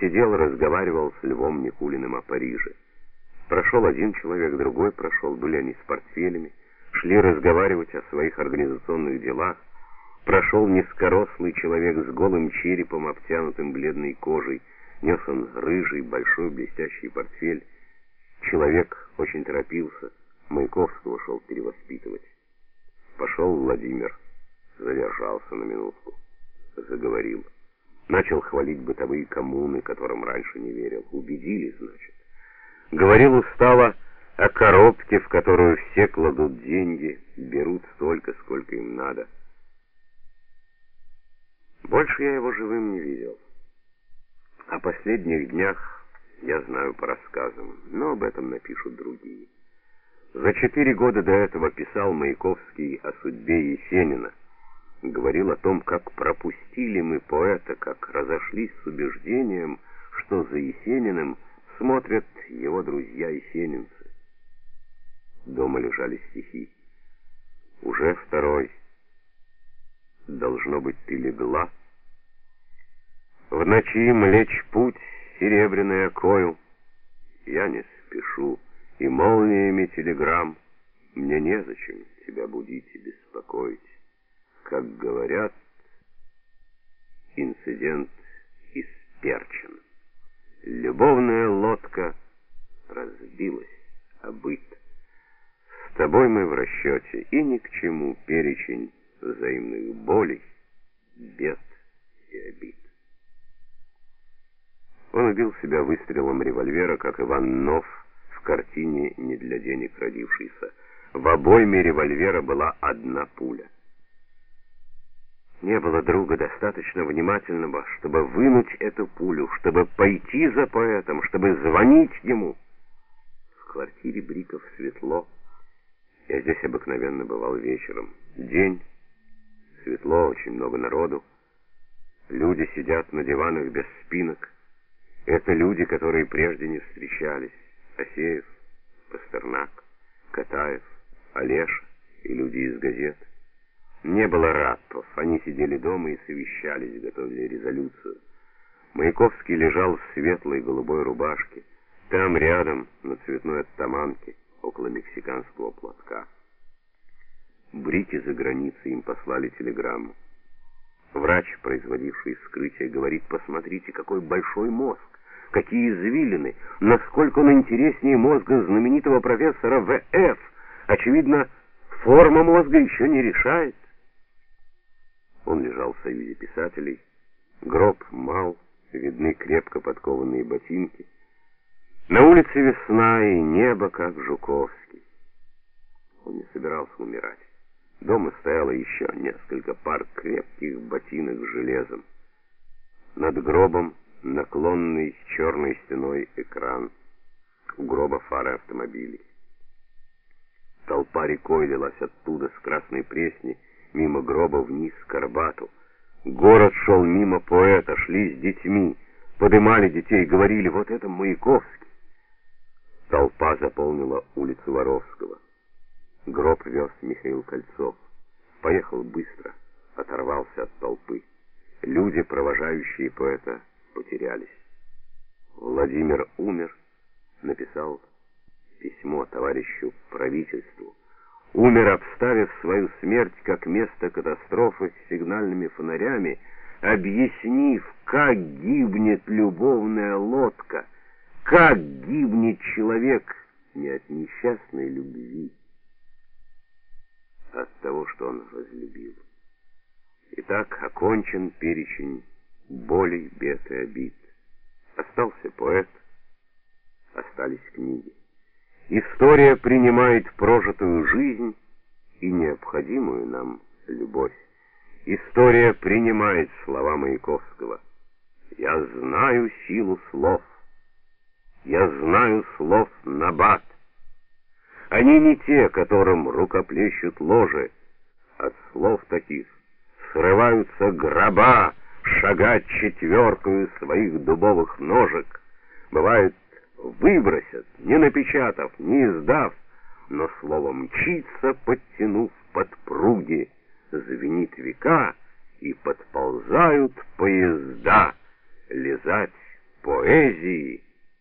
Сидел, разговаривал с Львом Никулиным о Париже. Прошел один человек, другой прошел, были они с портфелями, шли разговаривать о своих организационных делах. Прошел низкорослый человек с голым черепом, обтянутым бледной кожей, нес он рыжий, большой блестящий портфель. Человек очень торопился, Маяковского шел перевоспитывать. Пошел Владимир, задержался на минутку, заговорил. Начал хвалить бытовые коммуны, которым раньше не верил. Убедили, значит. Говорил устало о коробке, в которую все кладут деньги, берут столько, сколько им надо. Больше я его живым не видел. О последних днях я знаю по рассказам, но об этом напишут другие. За четыре года до этого писал Маяковский о судьбе Есенина. Говорил о том, как пропустили мы поэта, как разошлись с убеждением, что за Есениным смотрят его друзья-есенинцы. Дома лежали стихи. Уже второй. Должно быть, ты легла. В ночи млечь путь серебряный окою. Я не спешу и молниями телеграмм Мне незачем тебя будить и беспокоить. Как говорят, инцидент исперчен. Любовная лодка разбилась о быт. С тобой мы в расчете, и ни к чему перечень взаимных болей, бед и обид. Он убил себя выстрелом револьвера, как Иван Нов в картине «Не для денег родившийся». В обойме револьвера была одна пуля. Не было друга достаточно внимательного, чтобы вынуть эту пулю, чтобы пойти за поэтом, чтобы звонить ему. В квартире Бриков светло. Я здесь обыкновенно бывал вечером. День. Светло, очень много народу. Люди сидят на диванах без спинок. Это люди, которые прежде не встречались. Асеев, Пастернак, Катаев, Олеша и люди из газет. Не было ратов, они сидели дома и совещались, готовили резолюцию. Маяковский лежал в светлой голубой рубашке, там рядом, на цветной оттаманке, около мексиканского платка. Брики за границей им послали телеграмму. Врач, производивший вскрытие, говорит, посмотрите, какой большой мозг, какие извилины, насколько он интереснее мозга знаменитого профессора В.Ф. Очевидно, форма мозга еще не решает. Он лежал в союзе писателей. Гроб мал, видны крепко подкованные ботинки. На улице весна и небо, как Жуковский. Он не собирался умирать. Дома стояло еще несколько пар крепких ботинок с железом. Над гробом наклонный с черной стеной экран. У гроба фары автомобилей. Толпа рекой лилась оттуда с Красной Пресни, мимо гроба вниз к Арбату. Город шел мимо поэта, шли с детьми, подымали детей, говорили, вот это Маяковский. Толпа заполнила улицу Воровского. Гроб вез Михаил Кольцов. Поехал быстро, оторвался от толпы. Люди, провожающие поэта, потерялись. Владимир умер, написал письмо товарищу правительству умер, обставив свою смерть как место катастрофы с сигнальными фонарями, объяснив, как гибнет любовная лодка, как гибнет человек не от несчастной любви, а от того, что он возлюбил. Итак, окончен перечень болей, бед и обид. Остался поэт, остались книги. История принимает прожитую жизнь и необходимую нам любовь. История принимает слова Маяковского. Я знаю силу слов. Я знаю слов набат. Они не те, которым рукоплещут ложи. От слов таких срываются гроба, шагать четверкою своих дубовых ножек. Бывает выбросят, не напечатав, не издав, но слово мчится, подтянув